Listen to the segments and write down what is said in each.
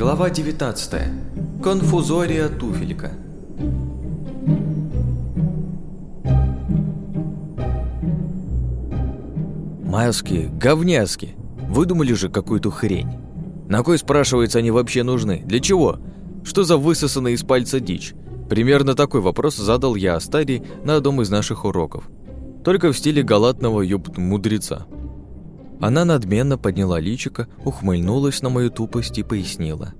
Глава 19. Конфузория туфелька. Маски, говняски. Выдумали же какую-то хрень. На кой, спрашивается, они вообще нужны? Для чего? Что за высосанная из пальца дичь? Примерно такой вопрос задал я Астарии на одном из наших уроков. Только в стиле галатного юб-мудреца. Она надменно подняла личико, ухмыльнулась на мою тупость и пояснила.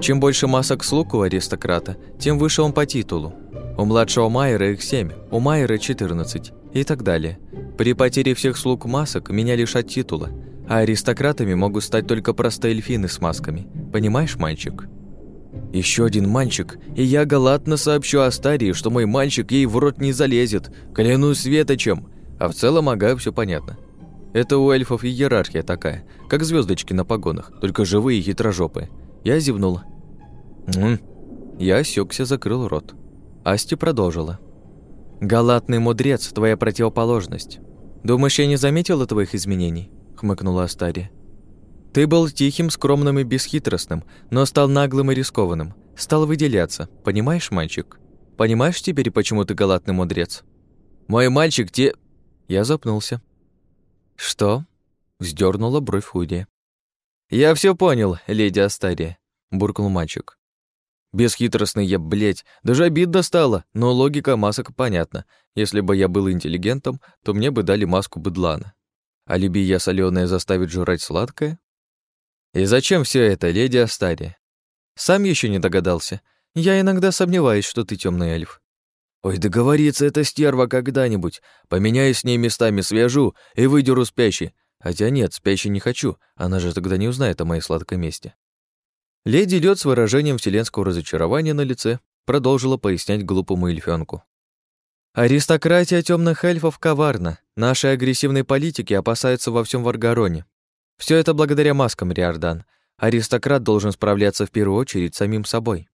Чем больше масок слуг у аристократа, тем выше он по титулу. У младшего Майера их семь, у Майера 14 и так далее. При потере всех слуг масок меня лишат титула, а аристократами могут стать только простые эльфины с масками. Понимаешь, мальчик? Еще один мальчик, и я галатно сообщу Астарии, что мой мальчик ей в рот не залезет, клянусь светочем. А в целом, ага, все понятно. Это у эльфов иерархия такая, как звездочки на погонах, только живые и хитрожопые. Я зевнула. «М-м». Я осекся, закрыл рот. Асти продолжила. «Галатный мудрец, твоя противоположность. Думаешь, я не заметила твоих изменений?» хмыкнула Астария. «Ты был тихим, скромным и бесхитростным, но стал наглым и рискованным. Стал выделяться. Понимаешь, мальчик? Понимаешь теперь, почему ты галатный мудрец?» «Мой мальчик те...» Я запнулся. «Что?» — вздернула бровь Худи. «Я все понял, леди Астария», — буркнул мальчик. Бесхитростный я, блядь, даже обид достала, но логика масок понятна. Если бы я был интеллигентом, то мне бы дали маску быдлана. Алиби я соленое заставит жрать сладкое? И зачем все это, леди Астария? Сам еще не догадался. Я иногда сомневаюсь, что ты темный эльф. Ой, договорится эта стерва когда-нибудь. Поменяюсь с ней местами, свяжу и выдеру спящий. Хотя нет, спящий не хочу, она же тогда не узнает о моей сладкой месте. Леди Лёд с выражением вселенского разочарования на лице продолжила пояснять глупому эльфёнку. «Аристократия темных эльфов коварна. Наши агрессивные политики опасаются во всем Варгароне. Все это благодаря маскам, Риордан. Аристократ должен справляться в первую очередь самим собой».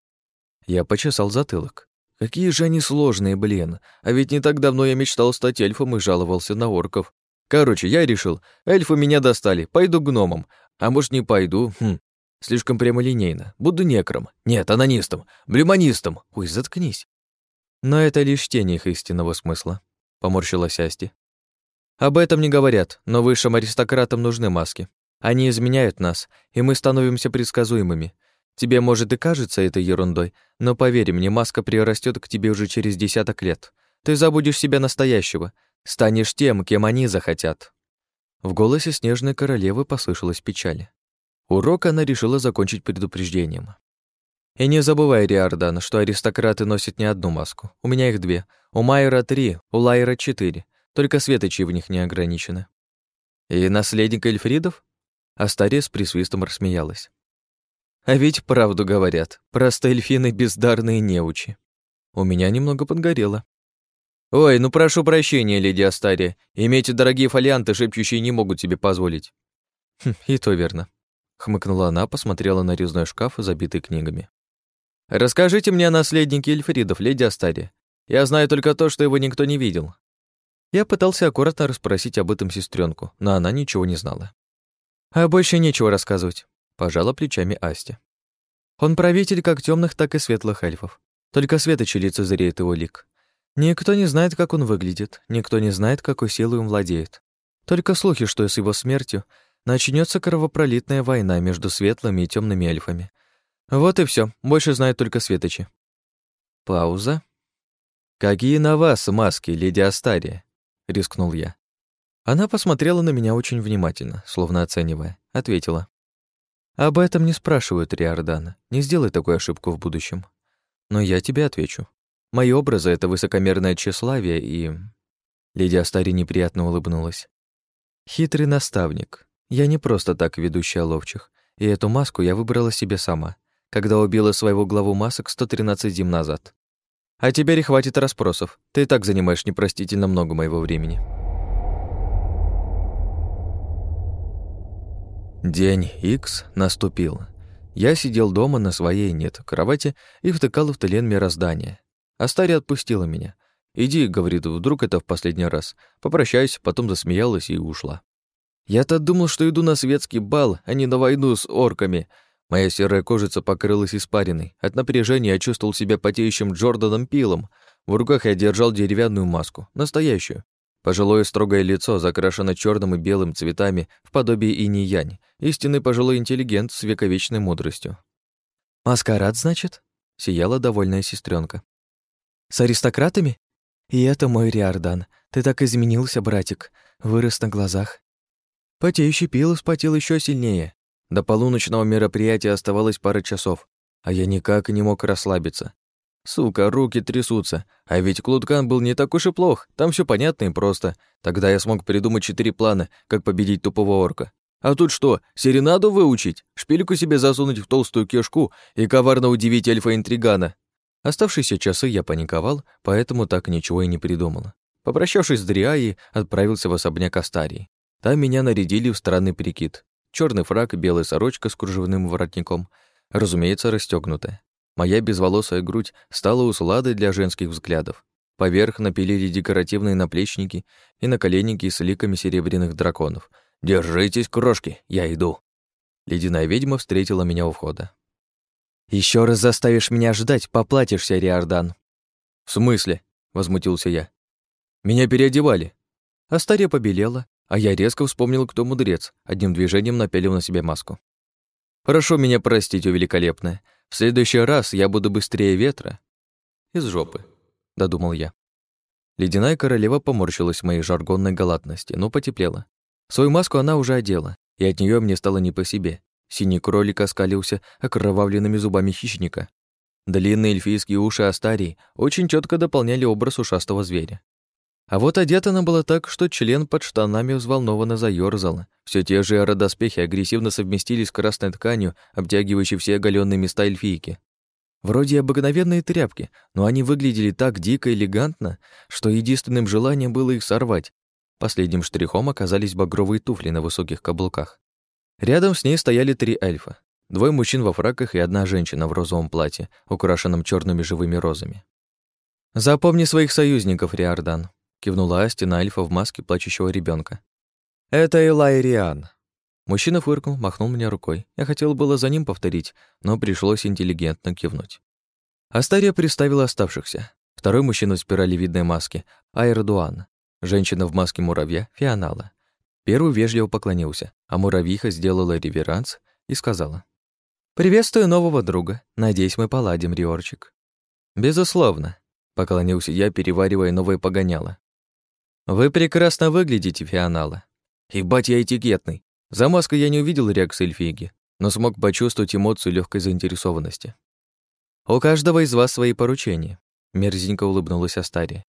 Я почесал затылок. Какие же они сложные, блин. А ведь не так давно я мечтал стать эльфом и жаловался на орков. Короче, я решил, эльфы меня достали, пойду гномом. А может, не пойду? Хм, слишком прямолинейно. Буду некром. Нет, анонистом, блюманистом. Ой, заткнись. Но это лишь тень их истинного смысла, поморщилась Асти. Об этом не говорят, но высшим аристократам нужны маски. Они изменяют нас, и мы становимся предсказуемыми. Тебе, может, и кажется это ерундой, но поверь мне, маска прирастет к тебе уже через десяток лет. Ты забудешь себя настоящего, станешь тем, кем они захотят». В голосе снежной королевы послышалась печаль. Урок она решила закончить предупреждением. «И не забывай, Риордан, что аристократы носят не одну маску. У меня их две. У Майера три, у Лайера четыре. Только светочи в них не ограничены». «И наследник Эльфридов?» Астария с присвистом рассмеялась. А ведь правду говорят, просто эльфины бездарные неучи. У меня немного подгорело. Ой, ну прошу прощения, леди Астария, иметь дорогие фолианты шепчущие не могут себе позволить. Хм, и то верно. Хмыкнула она, посмотрела на резной шкаф, забитый книгами. «Расскажите мне о наследнике Эльфридов, леди Астария. Я знаю только то, что его никто не видел». Я пытался аккуратно расспросить об этом сестренку, но она ничего не знала. «А больше нечего рассказывать. Пожала плечами Асти. Он правитель как темных, так и светлых эльфов. Только светочи лицезреет его лик. Никто не знает, как он выглядит, никто не знает, какой силой он владеет. Только слухи, что с его смертью начнется кровопролитная война между светлыми и темными эльфами. Вот и все. больше знают только светочи. Пауза. «Какие на вас маски, леди Астария?» — рискнул я. Она посмотрела на меня очень внимательно, словно оценивая, ответила. Об этом не спрашивают Риордана. Не сделай такую ошибку в будущем. Но я тебе отвечу. Мои образы — это высокомерное тщеславие и... Леди Астари неприятно улыбнулась. Хитрый наставник. Я не просто так ведущая ловчих. И эту маску я выбрала себе сама, когда убила своего главу масок 113 зим назад. А теперь хватит расспросов. Ты и так занимаешь непростительно много моего времени. День X наступил. Я сидел дома на своей нет кровати и втыкал в тлен мироздания. Астари отпустила меня. «Иди», — говорит, — «вдруг это в последний раз». Попрощаюсь, потом засмеялась и ушла. Я-то думал, что иду на светский бал, а не на войну с орками. Моя серая кожица покрылась испариной. От напряжения я чувствовал себя потеющим Джорданом Пилом. В руках я держал деревянную маску, настоящую. Пожилое строгое лицо закрашено черным и белым цветами в подобие инь-янь, истинный пожилой интеллигент с вековечной мудростью. «Маскарад, значит?» — сияла довольная сестренка. «С аристократами? И это мой Риордан. Ты так изменился, братик. Вырос на глазах». Потеющий пил вспотел еще сильнее. До полуночного мероприятия оставалось пара часов, а я никак не мог расслабиться. Сука, руки трясутся. А ведь Клуткан был не так уж и плох. Там все понятно и просто. Тогда я смог придумать четыре плана, как победить тупого орка. А тут что, серенаду выучить? Шпильку себе засунуть в толстую кишку и коварно удивить эльфа-интригана? Оставшиеся часы я паниковал, поэтому так ничего и не придумал. Попрощавшись с Дриаей, отправился в особняк Астарии. Там меня нарядили в странный перекид. черный фрак и белая сорочка с кружевным воротником, разумеется, расстёгнутая. Моя безволосая грудь стала усладой для женских взглядов. Поверх напилили декоративные наплечники и наколенники с ликами серебряных драконов. «Держитесь, крошки, я иду!» Ледяная ведьма встретила меня у входа. Еще раз заставишь меня ждать, поплатишься, Риордан». «В смысле?» — возмутился я. «Меня переодевали». Астария побелела, а я резко вспомнил, кто мудрец, одним движением напялил на себя маску. «Прошу меня простить, о великолепная. В следующий раз я буду быстрее ветра. Из жопы, додумал я. Ледяная королева поморщилась в моей жаргонной галатности, но потеплела. Свою маску она уже одела, и от нее мне стало не по себе. Синий кролик оскалился окровавленными зубами хищника. Длинные эльфийские уши Астарии очень четко дополняли образ ушастого зверя. А вот одета она была так, что член под штанами взволнованно заёрзал. Все те же аэродоспехи агрессивно совместились с красной тканью, обтягивающей все оголенные места эльфийки. Вроде обыкновенные тряпки, но они выглядели так дико элегантно, что единственным желанием было их сорвать. Последним штрихом оказались багровые туфли на высоких каблуках. Рядом с ней стояли три эльфа. Двое мужчин во фраках и одна женщина в розовом платье, украшенном черными живыми розами. «Запомни своих союзников, Риордан», кивнула Асти на эльфа в маске плачущего ребенка. «Это Элайриан». Мужчина фыркнул, махнул мне рукой. Я хотел было за ним повторить, но пришлось интеллигентно кивнуть. Астария представила оставшихся. Второй мужчина в спиралевидной маске — Айрдуан. Женщина в маске муравья — Фианала. Первый вежливо поклонился, а муравьиха сделала реверанс и сказала. «Приветствую нового друга. Надеюсь, мы поладим, Риорчик». «Безусловно», — поклонился я, переваривая новое погоняло. «Вы прекрасно выглядите, Фианала. Ебать я этикетный. За маской я не увидел реакции эльфиги, но смог почувствовать эмоцию легкой заинтересованности. «У каждого из вас свои поручения», — мерзенько улыбнулась Астария.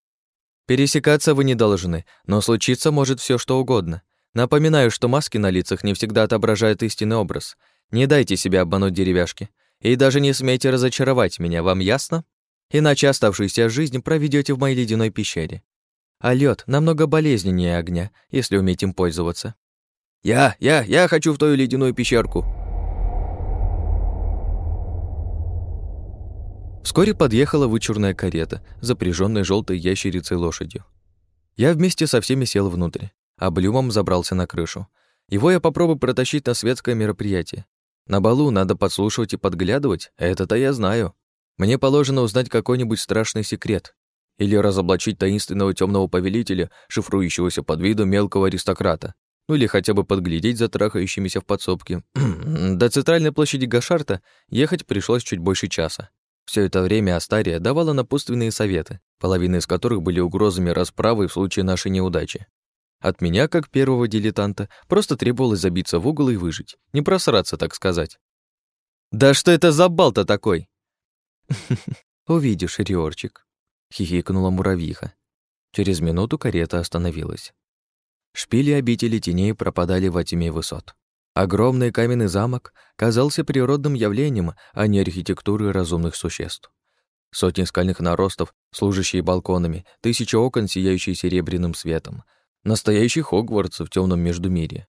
«Пересекаться вы не должны, но случиться может все что угодно. Напоминаю, что маски на лицах не всегда отображают истинный образ. Не дайте себя обмануть деревяшки. И даже не смейте разочаровать меня, вам ясно? Иначе оставшуюся жизнь проведете в моей ледяной пещере а лед намного болезненнее огня, если уметь им пользоваться. «Я, я, я хочу в твою ледяную пещерку!» Вскоре подъехала вычурная карета, запряженная желтой ящерицей лошадью. Я вместе со всеми сел внутрь, а Блюмом забрался на крышу. Его я попробую протащить на светское мероприятие. На балу надо подслушивать и подглядывать, это-то я знаю. Мне положено узнать какой-нибудь страшный секрет, или разоблачить таинственного темного повелителя, шифрующегося под видом мелкого аристократа, ну или хотя бы подглядеть за трахающимися в подсобке. До центральной площади Гашарта ехать пришлось чуть больше часа. Все это время Астария давала напутственные советы, половина из которых были угрозами расправы в случае нашей неудачи. От меня, как первого дилетанта, просто требовалось забиться в угол и выжить, не просраться, так сказать. «Да что это за бал-то такой?» «Увидишь, Риорчик», хихикнула муравьиха. Через минуту карета остановилась. Шпили обители теней пропадали во тьме высот. Огромный каменный замок казался природным явлением, а не архитектурой разумных существ. Сотни скальных наростов, служащие балконами, тысячи окон, сияющие серебряным светом. Настоящий Хогвартс в темном междумире.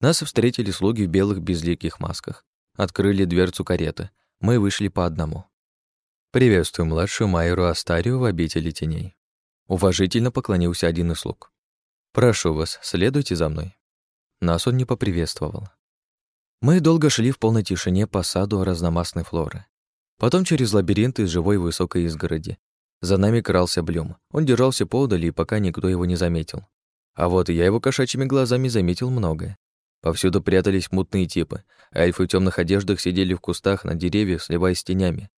Нас встретили слуги в белых безликих масках. Открыли дверцу кареты. Мы вышли по одному. «Приветствую младшую Майеру Астарию в обители теней». Уважительно поклонился один из слуг. «Прошу вас, следуйте за мной». Нас он не поприветствовал. Мы долго шли в полной тишине по саду разномастной флоры. Потом через лабиринт из живой высокой изгороди. За нами крался Блюм. Он держался поодали, пока никто его не заметил. А вот я его кошачьими глазами заметил многое. Повсюду прятались мутные типы. Эльфы в темных одеждах сидели в кустах на деревьях, сливаясь с тенями.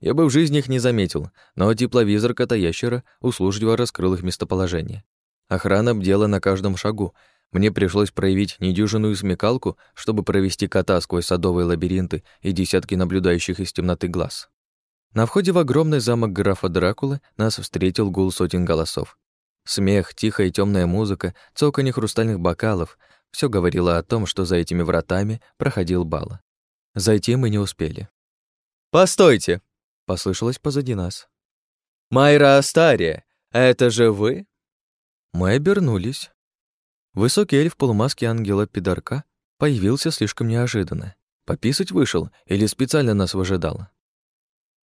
Я бы в жизни их не заметил, но тепловизор кота-ящера услужливо раскрыл их местоположение. Охрана бдела на каждом шагу. Мне пришлось проявить недюжинную смекалку, чтобы провести кота сквозь садовые лабиринты и десятки наблюдающих из темноты глаз. На входе в огромный замок графа Дракулы нас встретил гул сотен голосов. Смех, тихая и темная музыка, цоканье хрустальных бокалов — все говорило о том, что за этими вратами проходил бал. Зайти мы не успели. «Постойте!» — послышалось позади нас. «Майра Астария, это же вы?» Мы обернулись. Высокий эльф в полумаске ангела-пидорка появился слишком неожиданно. Пописать вышел или специально нас выжидал?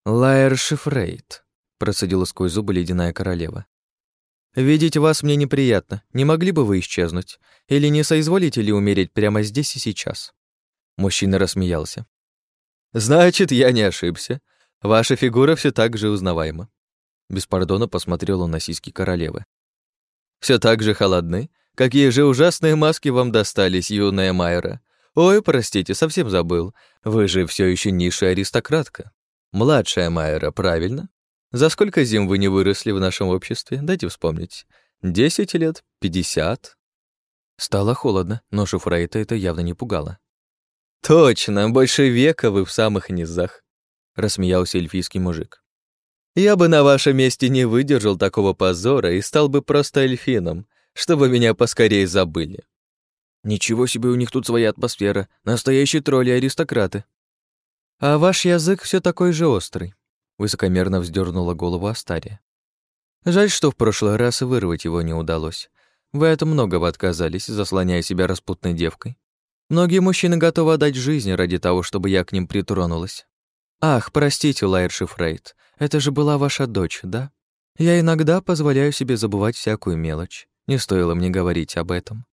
«Лайер Шифрейт», — процедила сквозь зубы ледяная королева. «Видеть вас мне неприятно. Не могли бы вы исчезнуть? Или не соизволите ли умереть прямо здесь и сейчас?» Мужчина рассмеялся. «Значит, я не ошибся. Ваша фигура все так же узнаваема». Без пардона посмотрел он на сиськи королевы. Все так же холодны? Какие же ужасные маски вам достались, юная Майра? Ой, простите, совсем забыл. Вы же все еще низшая аристократка. Младшая Майра, правильно? За сколько зим вы не выросли в нашем обществе? Дайте вспомнить. Десять лет? Пятьдесят?» Стало холодно, но Шуфрейта это явно не пугало. «Точно, больше века вы в самых низах», — рассмеялся эльфийский мужик. «Я бы на вашем месте не выдержал такого позора и стал бы просто эльфином, чтобы меня поскорее забыли». «Ничего себе у них тут своя атмосфера, настоящие тролли-аристократы», «А ваш язык все такой же острый», — высокомерно вздернула голову Астария. «Жаль, что в прошлый раз вырвать его не удалось. Вы от многого отказались, заслоняя себя распутной девкой. Многие мужчины готовы отдать жизнь ради того, чтобы я к ним притронулась. Ах, простите, Лайер Шифрейт, это же была ваша дочь, да? Я иногда позволяю себе забывать всякую мелочь. Не стоило мне говорить об этом.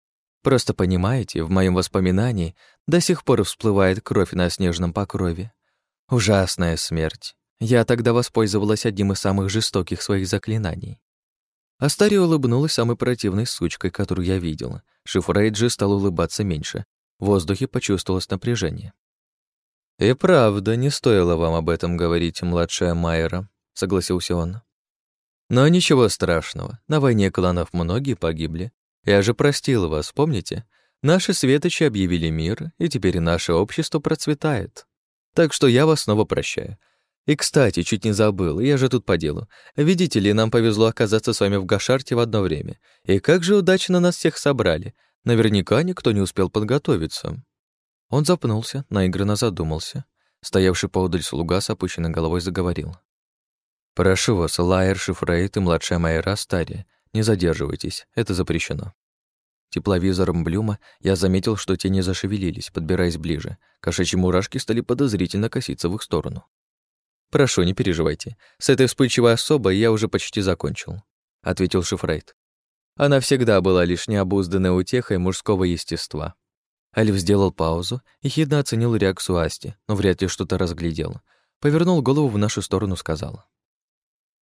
Просто понимаете, в моем воспоминании до сих пор всплывает кровь на снежном покрове. Ужасная смерть. Я тогда воспользовалась одним из самых жестоких своих заклинаний. Астария улыбнулась самой противной сучкой, которую я видела. Шифрейджи стал улыбаться меньше. В воздухе почувствовалось напряжение. «И правда, не стоило вам об этом говорить, младшая Майера», — согласился он. «Но ничего страшного. На войне кланов многие погибли. Я же простил вас, помните? Наши светочи объявили мир, и теперь наше общество процветает. Так что я вас снова прощаю. И, кстати, чуть не забыл, я же тут по делу. Видите ли, нам повезло оказаться с вами в Гашарте в одно время. И как же удачно нас всех собрали. Наверняка никто не успел подготовиться. Он запнулся, наигранно задумался. Стоявший поодаль слуга с опущенной головой заговорил. «Прошу вас, Лайер Шифрейт и младшая Майра Астария, не задерживайтесь, это запрещено. Тепловизором Блюма я заметил, что тени зашевелились, подбираясь ближе. Кошачьи мурашки стали подозрительно коситься в их сторону. «Прошу, не переживайте. С этой вспыльчивой особой я уже почти закончил», — ответил Шифрейт. «Она всегда была лишь необузданной утехой мужского естества». Альф сделал паузу и хидно оценил реакцию Асти, но вряд ли что-то разглядел. Повернул голову в нашу сторону, сказал.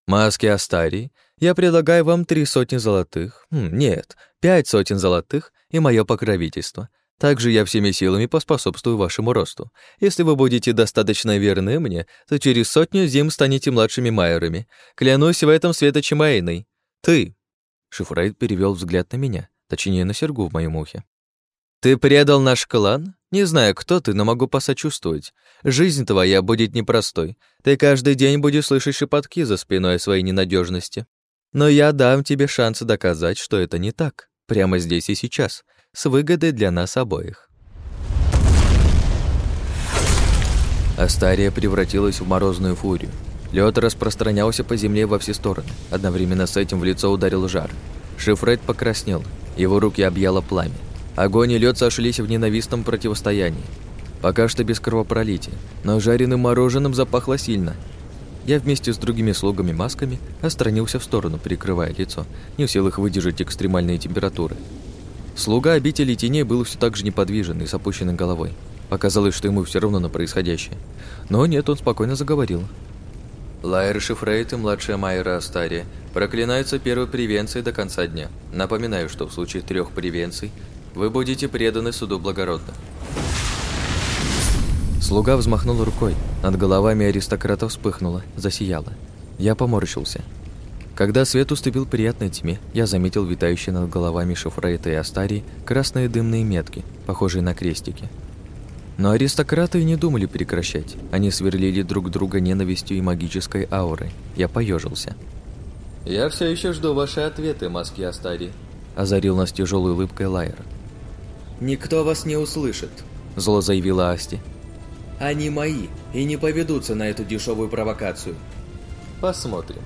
Маски Астарии, я предлагаю вам три сотни золотых, хм, нет, пять сотен золотых и мое покровительство. Также я всеми силами поспособствую вашему росту. Если вы будете достаточно верны мне, то через сотню зим станете младшими майерами. Клянусь в этом светочем Эйной. Ты. Шифрейд перевел взгляд на меня, точнее на серьгу в моем ухе. Ты предал наш клан? Не знаю, кто ты, но могу посочувствовать. Жизнь твоя будет непростой. Ты каждый день будешь слышать шепотки за спиной о своей ненадежности. Но я дам тебе шанс доказать, что это не так. Прямо здесь и сейчас. С выгодой для нас обоих. Астария превратилась в морозную фурию. Лед распространялся по земле во все стороны. Одновременно с этим в лицо ударил жар. Шифред покраснел. Его руки объяло пламя. Огонь и лед сошлись в ненавистном противостоянии. Пока что без кровопролития, но жареным мороженым запахло сильно. Я вместе с другими слугами масками отстранился в сторону, прикрывая лицо, не в силах выдержать экстремальные температуры. Слуга обители теней был все так же неподвижен и с опущенной головой. Показалось, что ему все равно на происходящее. Но нет, он спокойно заговорил. Лайер Шифрейт и младшая Майра Астария проклинаются первой превенцией до конца дня. Напоминаю, что в случае трех превенций вы будете преданы суду благородных. Слуга взмахнул рукой. Над головами аристократов вспыхнуло, засияло. Я поморщился. Когда свет уступил приятной тьме, я заметил витающие над головами Шифрейта и Астарии красные дымные метки, похожие на крестики. Но аристократы и не думали прекращать. Они сверлили друг друга ненавистью и магической аурой. Я поежился. «Я все еще жду ваши ответы, маски Астарии», – озарил нас тяжелой улыбкой Лайер. «Никто вас не услышит», – зло заявила Асти. «Они мои и не поведутся на эту дешевую провокацию. Посмотрим».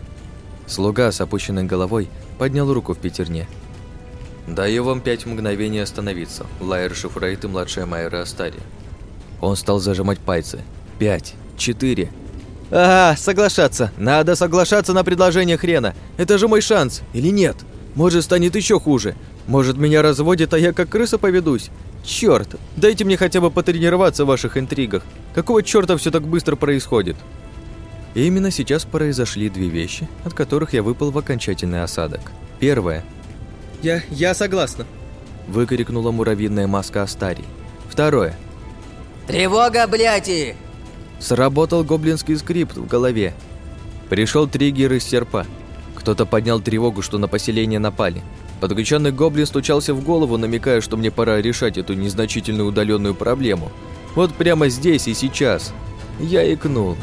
Слуга с опущенной головой поднял руку в пятерне. «Даю вам пять мгновений остановиться, Лайер Шифрейт и младшая Майра Астария». Он стал зажимать пальцы. Пять, четыре. «Ага, соглашаться. Надо соглашаться на предложение хрена. Это же мой шанс. Или нет? Может, станет еще хуже. Может, меня разводят, а я как крыса поведусь. Черт, дайте мне хотя бы потренироваться в ваших интригах. Какого черта все так быстро происходит?» И именно сейчас произошли две вещи, от которых я выпал в окончательный осадок. Первое. «Я... я согласна», – выкрикнула муравьиная маска Астарии. Второе. «Тревога, бляти!» Сработал гоблинский скрипт в голове. Пришел триггер из серпа. Кто-то поднял тревогу, что на поселение напали. Подключенный гоблин стучался в голову, намекая, что мне пора решать эту незначительную удаленную проблему. Вот прямо здесь и сейчас. Я икнул.